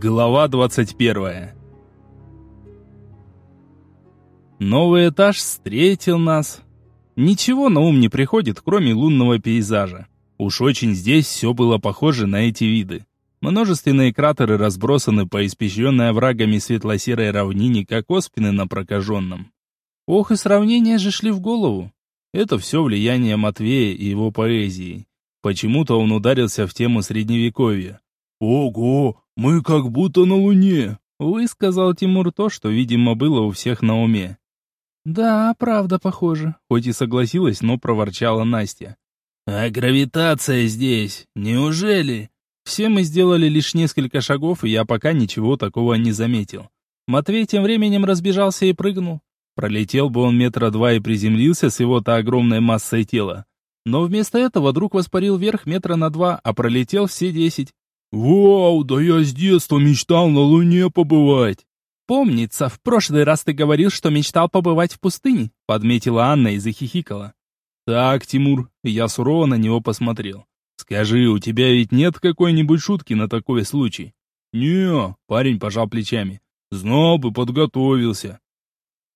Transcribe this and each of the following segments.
Глава 21 Новый этаж встретил нас. Ничего на ум не приходит, кроме лунного пейзажа. Уж очень здесь все было похоже на эти виды. Множественные кратеры разбросаны по испещренной оврагами светло-серой равнине, как оспины на прокаженном. Ох, и сравнения же шли в голову. Это все влияние Матвея и его поэзии. Почему-то он ударился в тему средневековья. «Ого, мы как будто на Луне!» Высказал Тимур то, что, видимо, было у всех на уме. «Да, правда похоже», хоть и согласилась, но проворчала Настя. «А гравитация здесь, неужели?» Все мы сделали лишь несколько шагов, и я пока ничего такого не заметил. Матвей тем временем разбежался и прыгнул. Пролетел бы он метра два и приземлился с его-то огромной массой тела. Но вместо этого друг воспарил вверх метра на два, а пролетел все десять. «Вау, да я с детства мечтал на Луне побывать!» «Помнится, в прошлый раз ты говорил, что мечтал побывать в пустыне», подметила Анна и захихикала. «Так, Тимур», я сурово на него посмотрел. «Скажи, у тебя ведь нет какой-нибудь шутки на такой случай?» «Не», парень пожал плечами. «Знал бы, подготовился».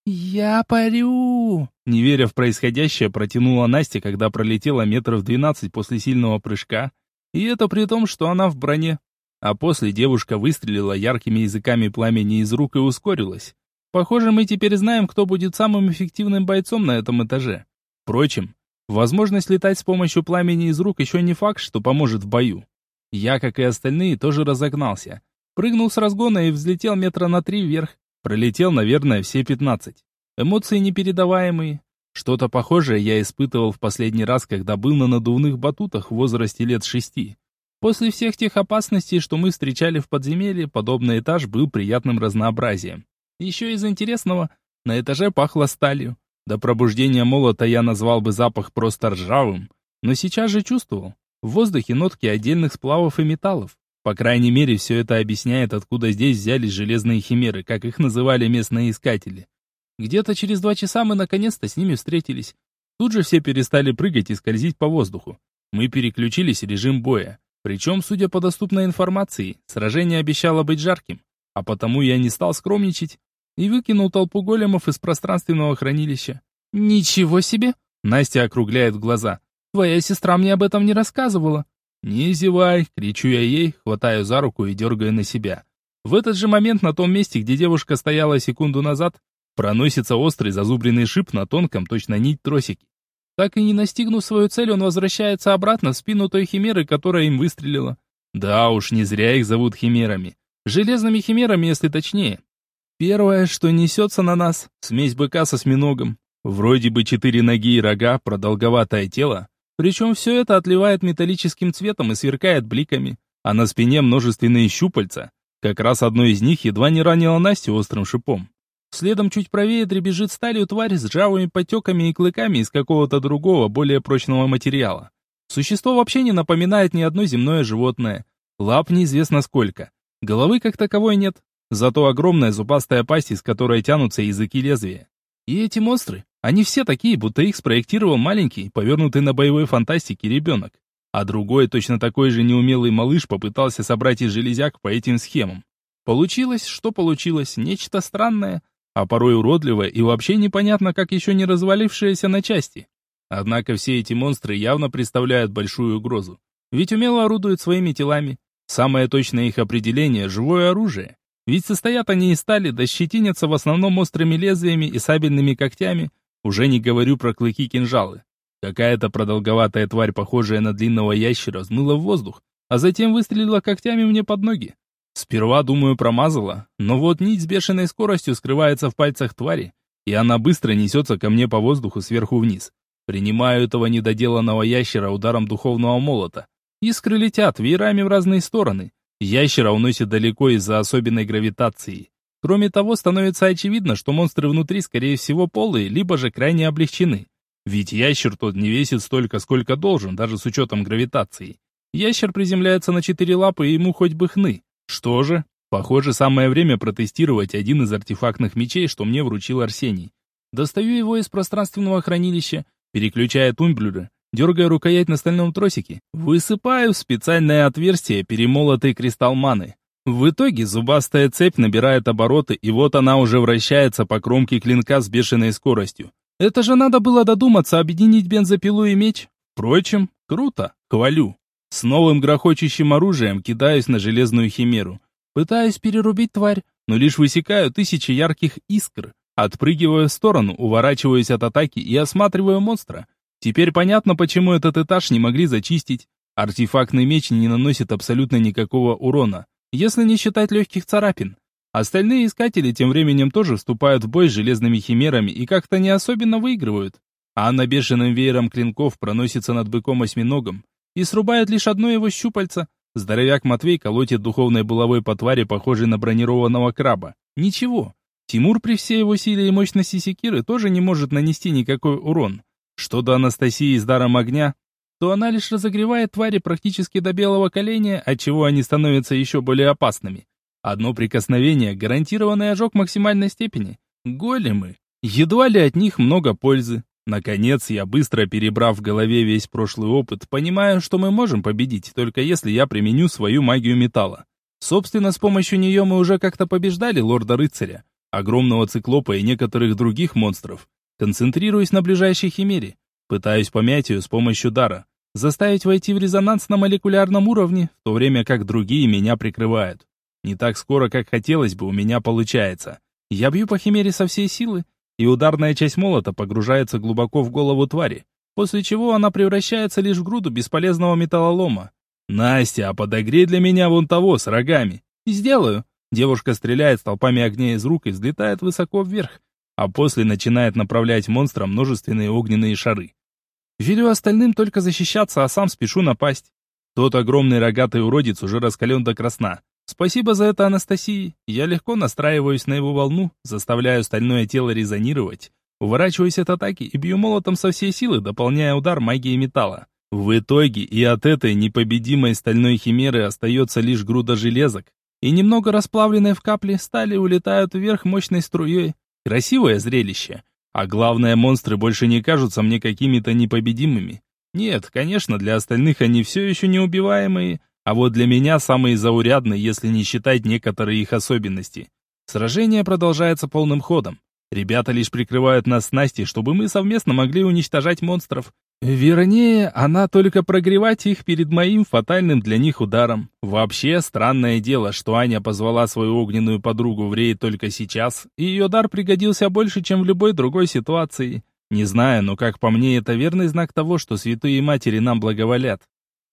«Я парю!» Не веря в происходящее, протянула Настя, когда пролетела метров двенадцать после сильного прыжка и это при том, что она в броне. А после девушка выстрелила яркими языками пламени из рук и ускорилась. Похоже, мы теперь знаем, кто будет самым эффективным бойцом на этом этаже. Впрочем, возможность летать с помощью пламени из рук еще не факт, что поможет в бою. Я, как и остальные, тоже разогнался. Прыгнул с разгона и взлетел метра на три вверх. Пролетел, наверное, все пятнадцать. Эмоции непередаваемые. Что-то похожее я испытывал в последний раз, когда был на надувных батутах в возрасте лет шести. После всех тех опасностей, что мы встречали в подземелье, подобный этаж был приятным разнообразием. Еще из интересного, на этаже пахло сталью. До пробуждения молота я назвал бы запах просто ржавым, но сейчас же чувствовал. В воздухе нотки отдельных сплавов и металлов. По крайней мере, все это объясняет, откуда здесь взялись железные химеры, как их называли местные искатели. Где-то через два часа мы наконец-то с ними встретились. Тут же все перестали прыгать и скользить по воздуху. Мы переключились в режим боя. Причем, судя по доступной информации, сражение обещало быть жарким. А потому я не стал скромничать и выкинул толпу големов из пространственного хранилища. «Ничего себе!» Настя округляет глаза. «Твоя сестра мне об этом не рассказывала». «Не зевай!» — кричу я ей, хватаю за руку и дергаю на себя. В этот же момент на том месте, где девушка стояла секунду назад, Проносится острый зазубренный шип на тонком, точно нить тросики. Так и не настигнув свою цель, он возвращается обратно в спину той химеры, которая им выстрелила. Да уж, не зря их зовут химерами. Железными химерами, если точнее. Первое, что несется на нас, смесь быка со осьминогом. Вроде бы четыре ноги и рога, продолговатое тело. Причем все это отливает металлическим цветом и сверкает бликами. А на спине множественные щупальца. Как раз одно из них едва не ранило Настю острым шипом. Следом чуть правее дребезжит сталью тварь с ржавыми потеками и клыками из какого-то другого, более прочного материала. Существо вообще не напоминает ни одно земное животное. Лап неизвестно сколько. Головы как таковой нет. Зато огромная зубастая пасть, из которой тянутся языки лезвия. И эти монстры, они все такие, будто их спроектировал маленький, повернутый на боевой фантастике ребенок. А другой, точно такой же неумелый малыш, попытался собрать из железяк по этим схемам. Получилось, что получилось, нечто странное, а порой уродливое и вообще непонятно, как еще не развалившееся на части. Однако все эти монстры явно представляют большую угрозу, ведь умело орудуют своими телами. Самое точное их определение – живое оружие. Ведь состоят они из стали, да щетинятся в основном острыми лезвиями и сабельными когтями, уже не говорю про клыки-кинжалы. Какая-то продолговатая тварь, похожая на длинного ящера, взмыла в воздух, а затем выстрелила когтями мне под ноги. Сперва, думаю, промазала, но вот нить с бешеной скоростью скрывается в пальцах твари, и она быстро несется ко мне по воздуху сверху вниз. Принимаю этого недоделанного ящера ударом духовного молота. Искры летят веерами в разные стороны. Ящера уносит далеко из-за особенной гравитации. Кроме того, становится очевидно, что монстры внутри, скорее всего, полые, либо же крайне облегчены. Ведь ящер тот не весит столько, сколько должен, даже с учетом гравитации. Ящер приземляется на четыре лапы, и ему хоть бы хны. Что же? Похоже, самое время протестировать один из артефактных мечей, что мне вручил Арсений. Достаю его из пространственного хранилища, переключая тумблеры, дергая рукоять на стальном тросике, высыпаю в специальное отверстие перемолотый кристалл маны. В итоге зубастая цепь набирает обороты, и вот она уже вращается по кромке клинка с бешеной скоростью. Это же надо было додуматься объединить бензопилу и меч. Впрочем, круто, хвалю. С новым грохочущим оружием кидаюсь на железную химеру. Пытаюсь перерубить тварь, но лишь высекаю тысячи ярких искр. Отпрыгиваю в сторону, уворачиваюсь от атаки и осматриваю монстра. Теперь понятно, почему этот этаж не могли зачистить. Артефактный меч не наносит абсолютно никакого урона если не считать легких царапин. Остальные искатели тем временем тоже вступают в бой с железными химерами и как-то не особенно выигрывают. Анна бешеным веером клинков проносится над быком-осьминогом и срубает лишь одно его щупальце. Здоровяк Матвей колотит духовной булавой по твари, похожей на бронированного краба. Ничего. Тимур при всей его силе и мощности секиры тоже не может нанести никакой урон. Что до Анастасии с даром огня, то она лишь разогревает твари практически до белого коленя, отчего они становятся еще более опасными. Одно прикосновение – гарантированный ожог максимальной степени. Големы. Едва ли от них много пользы. Наконец, я быстро перебрав в голове весь прошлый опыт, понимаю, что мы можем победить, только если я применю свою магию металла. Собственно, с помощью нее мы уже как-то побеждали лорда-рыцаря, огромного циклопа и некоторых других монстров. Концентрируясь на ближайшей химере. Пытаюсь помять ее с помощью дара заставить войти в резонанс на молекулярном уровне, в то время как другие меня прикрывают. Не так скоро, как хотелось бы, у меня получается. Я бью по химере со всей силы, и ударная часть молота погружается глубоко в голову твари, после чего она превращается лишь в груду бесполезного металлолома. «Настя, а подогрей для меня вон того, с рогами». «Сделаю». Девушка стреляет столпами огня из рук и взлетает высоко вверх, а после начинает направлять монстрам множественные огненные шары. Велю остальным только защищаться, а сам спешу напасть. Тот огромный рогатый уродец уже раскален до красна. Спасибо за это Анастасии. Я легко настраиваюсь на его волну, заставляю стальное тело резонировать, уворачиваюсь от атаки и бью молотом со всей силы, дополняя удар магией металла. В итоге и от этой непобедимой стальной химеры остается лишь груда железок, и немного расплавленной в капле стали улетают вверх мощной струей. Красивое зрелище. А главное, монстры больше не кажутся мне какими-то непобедимыми. Нет, конечно, для остальных они все еще неубиваемые, а вот для меня самые заурядные, если не считать некоторые их особенности. Сражение продолжается полным ходом. Ребята лишь прикрывают нас с Настей, чтобы мы совместно могли уничтожать монстров. Вернее, она только прогревать их перед моим фатальным для них ударом. Вообще, странное дело, что Аня позвала свою огненную подругу в рейд только сейчас, и ее дар пригодился больше, чем в любой другой ситуации. Не знаю, но как по мне, это верный знак того, что святые матери нам благоволят.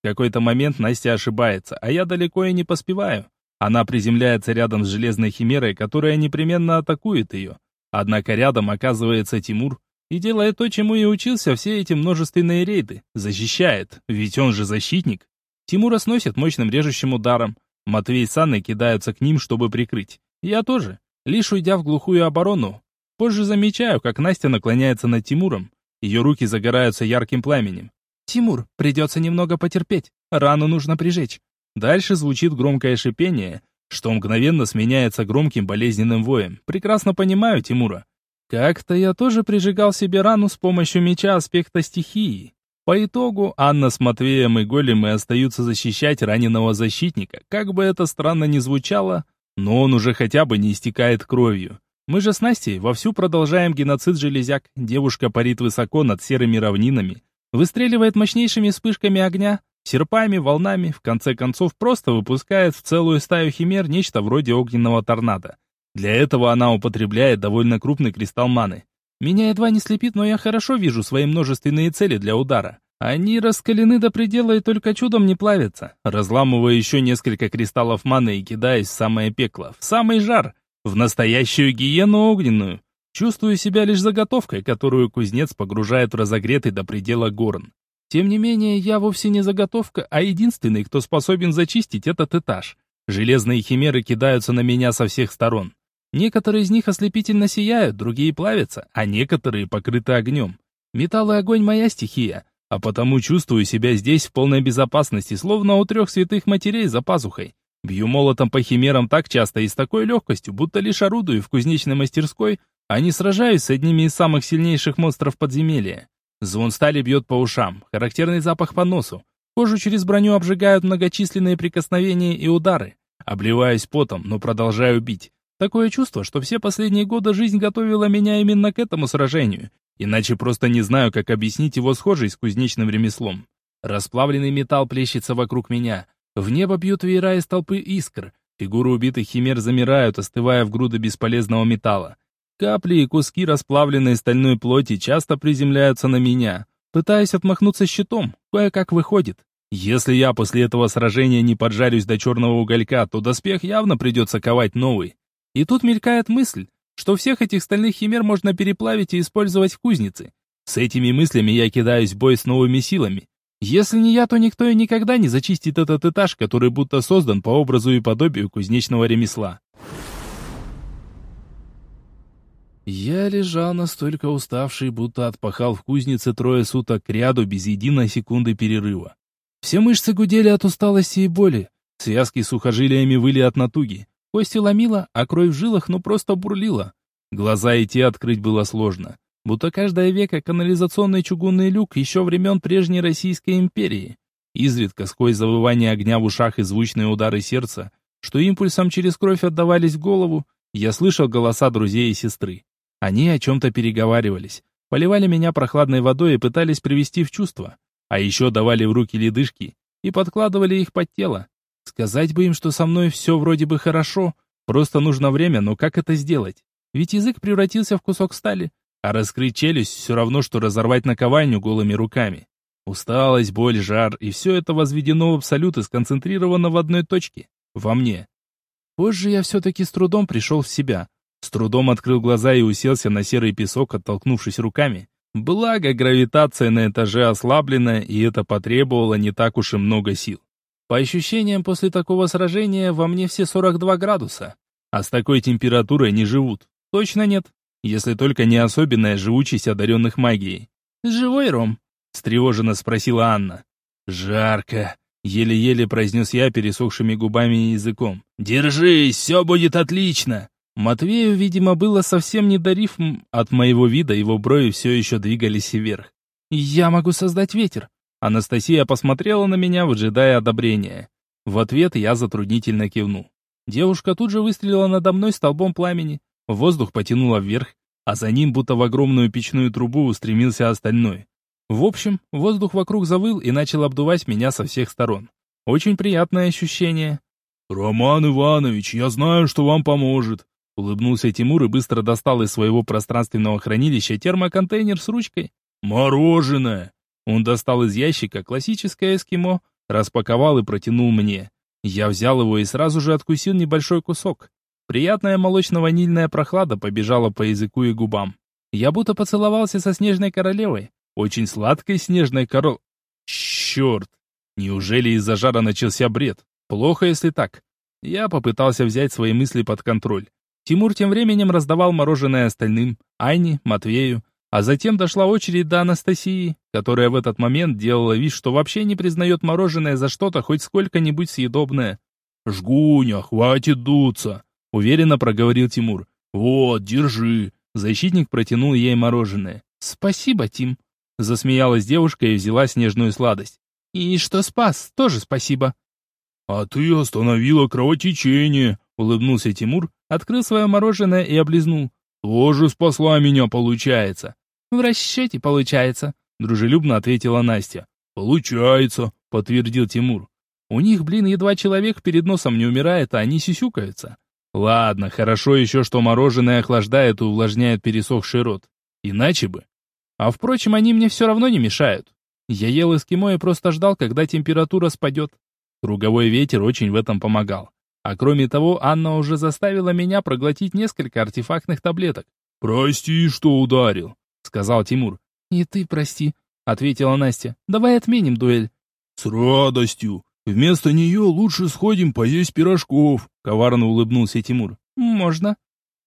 В какой-то момент Настя ошибается, а я далеко и не поспеваю. Она приземляется рядом с железной химерой, которая непременно атакует ее. Однако рядом оказывается Тимур, и делает то, чему и учился все эти множественные рейды. Защищает, ведь он же защитник. Тимура сносит мощным режущим ударом. Матвей с Анной кидаются к ним, чтобы прикрыть. Я тоже, лишь уйдя в глухую оборону. Позже замечаю, как Настя наклоняется над Тимуром. Ее руки загораются ярким пламенем. «Тимур, придется немного потерпеть. Рану нужно прижечь». Дальше звучит громкое шипение, что мгновенно сменяется громким болезненным воем. Прекрасно понимаю Тимура. Как-то я тоже прижигал себе рану с помощью меча аспекта стихии. По итогу Анна с Матвеем и Големы остаются защищать раненого защитника. Как бы это странно ни звучало, но он уже хотя бы не истекает кровью. Мы же с Настей вовсю продолжаем геноцид железяк. Девушка парит высоко над серыми равнинами, выстреливает мощнейшими вспышками огня, серпами, волнами, в конце концов просто выпускает в целую стаю химер нечто вроде огненного торнадо. Для этого она употребляет довольно крупный кристалл маны. Меня едва не слепит, но я хорошо вижу свои множественные цели для удара. Они раскалены до предела и только чудом не плавятся. Разламываю еще несколько кристаллов маны и кидаюсь в самое пекло, в самый жар, в настоящую гиену огненную. Чувствую себя лишь заготовкой, которую кузнец погружает в разогретый до предела горн. Тем не менее, я вовсе не заготовка, а единственный, кто способен зачистить этот этаж. Железные химеры кидаются на меня со всех сторон. Некоторые из них ослепительно сияют, другие плавятся, а некоторые покрыты огнем. Металл и огонь моя стихия, а потому чувствую себя здесь в полной безопасности, словно у трех святых матерей за пазухой. Бью молотом по химерам так часто и с такой легкостью, будто лишь орудую в кузнечной мастерской, не сражаюсь с одними из самых сильнейших монстров подземелья. Звон стали бьет по ушам, характерный запах по носу. Кожу через броню обжигают многочисленные прикосновения и удары. Обливаюсь потом, но продолжаю бить. Такое чувство, что все последние годы жизнь готовила меня именно к этому сражению. Иначе просто не знаю, как объяснить его схожесть с кузнечным ремеслом. Расплавленный металл плещется вокруг меня. В небо бьют веера из толпы искр. Фигуры убитых химер замирают, остывая в груды бесполезного металла. Капли и куски расплавленной стальной плоти часто приземляются на меня. Пытаясь отмахнуться щитом, кое-как выходит. Если я после этого сражения не поджарюсь до черного уголька, то доспех явно придется ковать новый. И тут мелькает мысль, что всех этих стальных химер можно переплавить и использовать в кузнице. С этими мыслями я кидаюсь в бой с новыми силами. Если не я, то никто и никогда не зачистит этот этаж, который будто создан по образу и подобию кузнечного ремесла. Я лежал настолько уставший, будто отпахал в кузнице трое суток к ряду без единой секунды перерыва. Все мышцы гудели от усталости и боли, связки сухожилиями выли от натуги, кости ломило, а кровь в жилах ну просто бурлила. Глаза и открыть было сложно, будто каждое веко канализационный чугунный люк еще времен прежней Российской империи. Изредка сквозь завывание огня в ушах и звучные удары сердца, что импульсом через кровь отдавались в голову, я слышал голоса друзей и сестры. Они о чем-то переговаривались, поливали меня прохладной водой и пытались привести в чувство. А еще давали в руки ледышки и подкладывали их под тело. Сказать бы им, что со мной все вроде бы хорошо, просто нужно время, но как это сделать? Ведь язык превратился в кусок стали, а раскрыть челюсть все равно, что разорвать наковальню голыми руками. Усталость, боль, жар, и все это возведено в абсолют и сконцентрировано в одной точке, во мне. Позже я все-таки с трудом пришел в себя. С трудом открыл глаза и уселся на серый песок, оттолкнувшись руками. Благо, гравитация на этаже ослаблена, и это потребовало не так уж и много сил. По ощущениям, после такого сражения во мне все 42 градуса. А с такой температурой не живут. Точно нет. Если только не особенная живучесть одаренных магией. «Живой, Ром?» — встревоженно спросила Анна. «Жарко», — еле-еле произнес я пересохшими губами и языком. «Держись, все будет отлично!» Матвею, видимо, было совсем не до рифм, от моего вида его брови все еще двигались вверх. «Я могу создать ветер». Анастасия посмотрела на меня, выжидая одобрения. В ответ я затруднительно кивнул. Девушка тут же выстрелила надо мной столбом пламени. Воздух потянуло вверх, а за ним, будто в огромную печную трубу, устремился остальной. В общем, воздух вокруг завыл и начал обдувать меня со всех сторон. Очень приятное ощущение. «Роман Иванович, я знаю, что вам поможет», Улыбнулся Тимур и быстро достал из своего пространственного хранилища термоконтейнер с ручкой. «Мороженое!» Он достал из ящика классическое эскимо, распаковал и протянул мне. Я взял его и сразу же откусил небольшой кусок. Приятная молочно-ванильная прохлада побежала по языку и губам. Я будто поцеловался со снежной королевой. Очень сладкой снежной корол... Черт! Неужели из-за жара начался бред? Плохо, если так. Я попытался взять свои мысли под контроль. Тимур тем временем раздавал мороженое остальным, Айне, Матвею, а затем дошла очередь до Анастасии, которая в этот момент делала вид, что вообще не признает мороженое за что-то хоть сколько-нибудь съедобное. «Жгуня, хватит дуться!» — уверенно проговорил Тимур. «Вот, держи!» Защитник протянул ей мороженое. «Спасибо, Тим!» Засмеялась девушка и взяла снежную сладость. «И что спас, тоже спасибо!» «А ты остановила кровотечение!» — улыбнулся Тимур, Открыл свое мороженое и облизнул. «Тоже спасла меня, получается». «В расчете получается», — дружелюбно ответила Настя. «Получается», — подтвердил Тимур. «У них, блин, едва человек перед носом не умирает, а они сисюкаются». «Ладно, хорошо еще, что мороженое охлаждает и увлажняет пересохший рот. Иначе бы». А впрочем, они мне все равно не мешают. Я ел эскимо и просто ждал, когда температура спадет. Круговой ветер очень в этом помогал. А кроме того, Анна уже заставила меня проглотить несколько артефактных таблеток. «Прости, что ударил», — сказал Тимур. «И ты прости», — ответила Настя. «Давай отменим дуэль». «С радостью. Вместо нее лучше сходим поесть пирожков», — коварно улыбнулся Тимур. «Можно».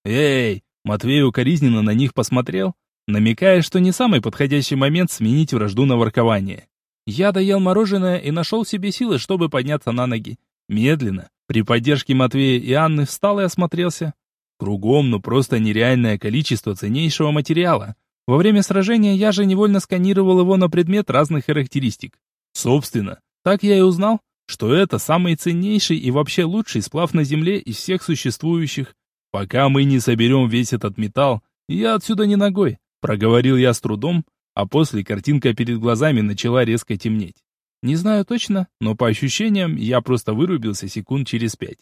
«Эй!» — Матвей укоризненно на них посмотрел, намекая, что не самый подходящий момент сменить вражду на воркование. Я доел мороженое и нашел в себе силы, чтобы подняться на ноги. Медленно, при поддержке Матвея и Анны встал и осмотрелся. Кругом, ну просто нереальное количество ценнейшего материала. Во время сражения я же невольно сканировал его на предмет разных характеристик. Собственно, так я и узнал, что это самый ценнейший и вообще лучший сплав на Земле из всех существующих. Пока мы не соберем весь этот металл, я отсюда не ногой, проговорил я с трудом, а после картинка перед глазами начала резко темнеть. Не знаю точно, но по ощущениям я просто вырубился секунд через пять.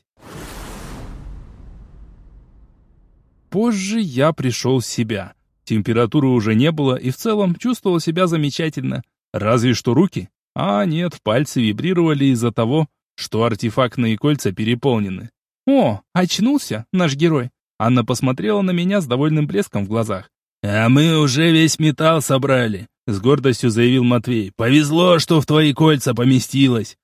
Позже я пришел в себя. Температуры уже не было и в целом чувствовал себя замечательно. Разве что руки. А нет, пальцы вибрировали из-за того, что артефактные кольца переполнены. «О, очнулся наш герой!» Анна посмотрела на меня с довольным блеском в глазах. «А мы уже весь металл собрали», — с гордостью заявил Матвей. «Повезло, что в твои кольца поместилось».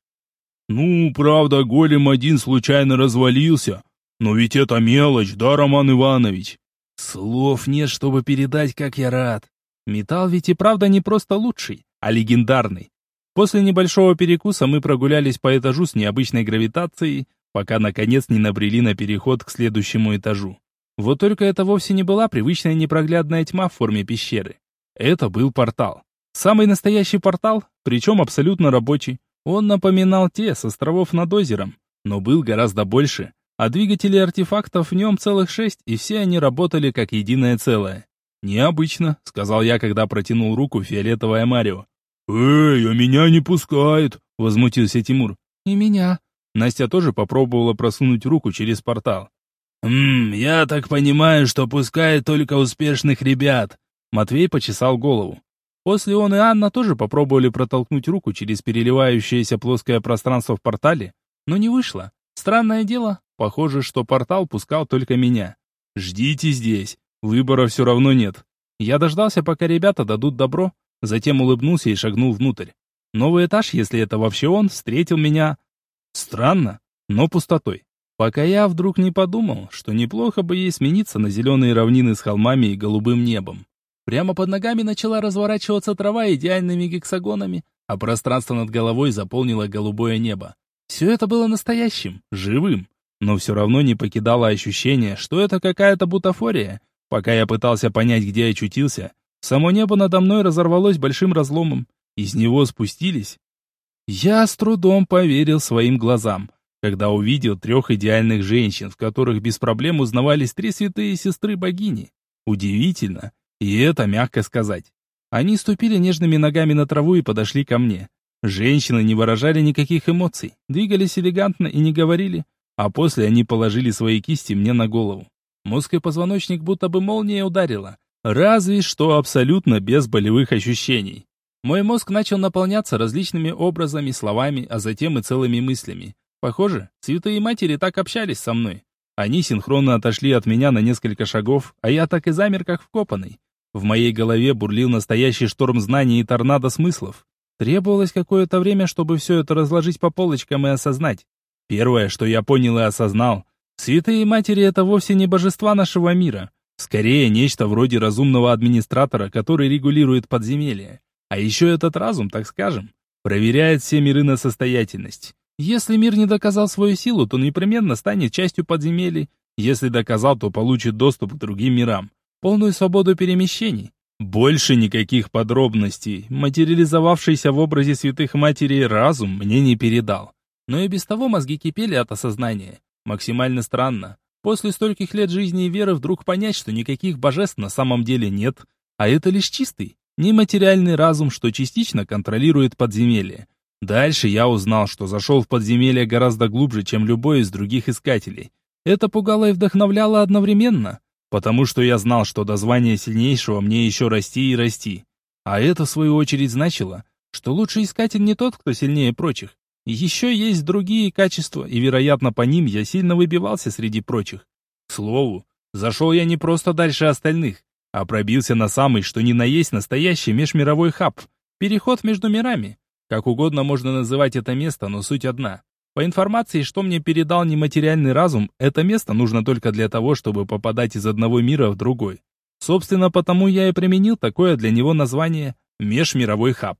«Ну, правда, голем один случайно развалился. Но ведь это мелочь, да, Роман Иванович?» Слов нет, чтобы передать, как я рад. Металл ведь и правда не просто лучший, а легендарный. После небольшого перекуса мы прогулялись по этажу с необычной гравитацией, пока наконец не набрели на переход к следующему этажу. Вот только это вовсе не была привычная непроглядная тьма в форме пещеры. Это был портал. Самый настоящий портал, причем абсолютно рабочий. Он напоминал те с островов над озером, но был гораздо больше, а двигателей артефактов в нем целых шесть, и все они работали как единое целое. «Необычно», — сказал я, когда протянул руку фиолетовая Марио. «Эй, а меня не пускает!» — возмутился Тимур. «И меня». Настя тоже попробовала просунуть руку через портал. «Ммм, я так понимаю, что пускает только успешных ребят». Матвей почесал голову. После он и Анна тоже попробовали протолкнуть руку через переливающееся плоское пространство в портале, но не вышло. Странное дело, похоже, что портал пускал только меня. «Ждите здесь, выбора все равно нет». Я дождался, пока ребята дадут добро, Затем улыбнулся и шагнул внутрь. Новый этаж, если это вообще он, встретил меня... Странно, но пустотой. Пока я вдруг не подумал, что неплохо бы ей смениться на зеленые равнины с холмами и голубым небом. Прямо под ногами начала разворачиваться трава идеальными гексагонами, а пространство над головой заполнило голубое небо. Все это было настоящим, живым, но все равно не покидало ощущение, что это какая-то бутафория. Пока я пытался понять, где очутился, Само небо надо мной разорвалось большим разломом. Из него спустились. Я с трудом поверил своим глазам, когда увидел трех идеальных женщин, в которых без проблем узнавались три святые сестры богини. Удивительно, и это мягко сказать. Они ступили нежными ногами на траву и подошли ко мне. Женщины не выражали никаких эмоций, двигались элегантно и не говорили, а после они положили свои кисти мне на голову. Мозг и позвоночник будто бы молния ударила, Разве что абсолютно без болевых ощущений. Мой мозг начал наполняться различными образами, словами, а затем и целыми мыслями. Похоже, святые матери так общались со мной. Они синхронно отошли от меня на несколько шагов, а я так и замер, как вкопанный. В моей голове бурлил настоящий шторм знаний и торнадо смыслов. Требовалось какое-то время, чтобы все это разложить по полочкам и осознать. Первое, что я понял и осознал, святые матери — это вовсе не божества нашего мира. Скорее, нечто вроде разумного администратора, который регулирует подземелье. А еще этот разум, так скажем, проверяет все миры на состоятельность. Если мир не доказал свою силу, то непременно станет частью подземелий. Если доказал, то получит доступ к другим мирам. Полную свободу перемещений. Больше никаких подробностей. Материализовавшийся в образе святых матерей разум мне не передал. Но и без того мозги кипели от осознания. Максимально странно. После стольких лет жизни и веры вдруг понять, что никаких божеств на самом деле нет, а это лишь чистый, нематериальный разум, что частично контролирует подземелье. Дальше я узнал, что зашел в подземелье гораздо глубже, чем любой из других искателей. Это пугало и вдохновляло одновременно, потому что я знал, что до звания сильнейшего мне еще расти и расти. А это, в свою очередь, значило, что лучший искатель не тот, кто сильнее прочих, еще есть другие качества, и, вероятно, по ним я сильно выбивался среди прочих. К слову, зашел я не просто дальше остальных, а пробился на самый, что ни на есть, настоящий межмировой хаб. Переход между мирами. Как угодно можно называть это место, но суть одна. По информации, что мне передал нематериальный разум, это место нужно только для того, чтобы попадать из одного мира в другой. Собственно, потому я и применил такое для него название «Межмировой хаб».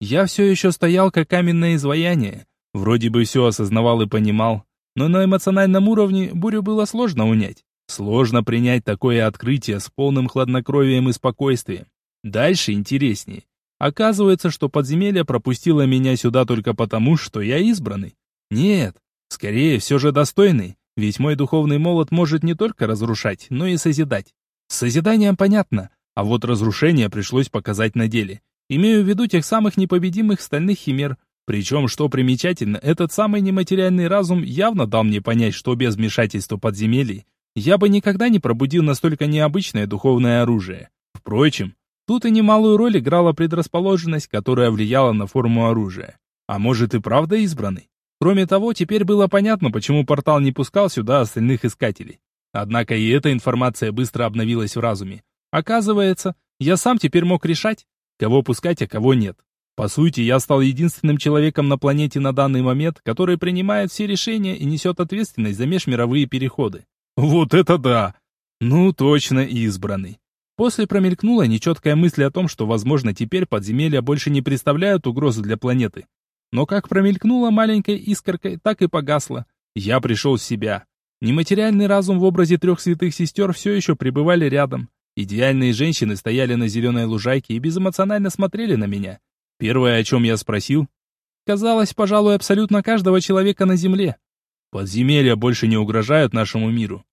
Я все еще стоял как каменное изваяние, Вроде бы все осознавал и понимал, но на эмоциональном уровне бурю было сложно унять. Сложно принять такое открытие с полным хладнокровием и спокойствием. Дальше интереснее. Оказывается, что подземелье пропустило меня сюда только потому, что я избранный. Нет, скорее все же достойный, ведь мой духовный молот может не только разрушать, но и созидать. С созиданием понятно, а вот разрушение пришлось показать на деле. Имею в виду тех самых непобедимых стальных химер. Причем, что примечательно, этот самый нематериальный разум явно дал мне понять, что без вмешательства подземелий я бы никогда не пробудил настолько необычное духовное оружие. Впрочем, тут и немалую роль играла предрасположенность, которая влияла на форму оружия. А может и правда избранный? Кроме того, теперь было понятно, почему портал не пускал сюда остальных искателей. Однако и эта информация быстро обновилась в разуме. Оказывается, я сам теперь мог решать, кого пускать, а кого нет. По сути, я стал единственным человеком на планете на данный момент, который принимает все решения и несет ответственность за межмировые переходы. Вот это да! Ну, точно избранный. После промелькнула нечеткая мысль о том, что, возможно, теперь подземелья больше не представляют угрозы для планеты. Но как промелькнула маленькой искоркой, так и погасла. Я пришел в себя. Нематериальный разум в образе трех святых сестер все еще пребывали рядом. Идеальные женщины стояли на зеленой лужайке и безэмоционально смотрели на меня. Первое, о чем я спросил, казалось, пожалуй, абсолютно каждого человека на Земле. Подземелья больше не угрожают нашему миру.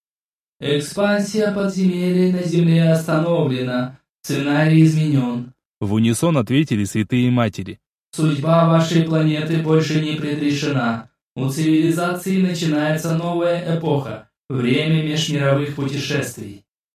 Экспансия подземелий на Земле остановлена. Сценарий изменен. В унисон ответили святые матери. Судьба вашей планеты больше не предрешена. У цивилизации начинается новая эпоха, время межмировых путешествий.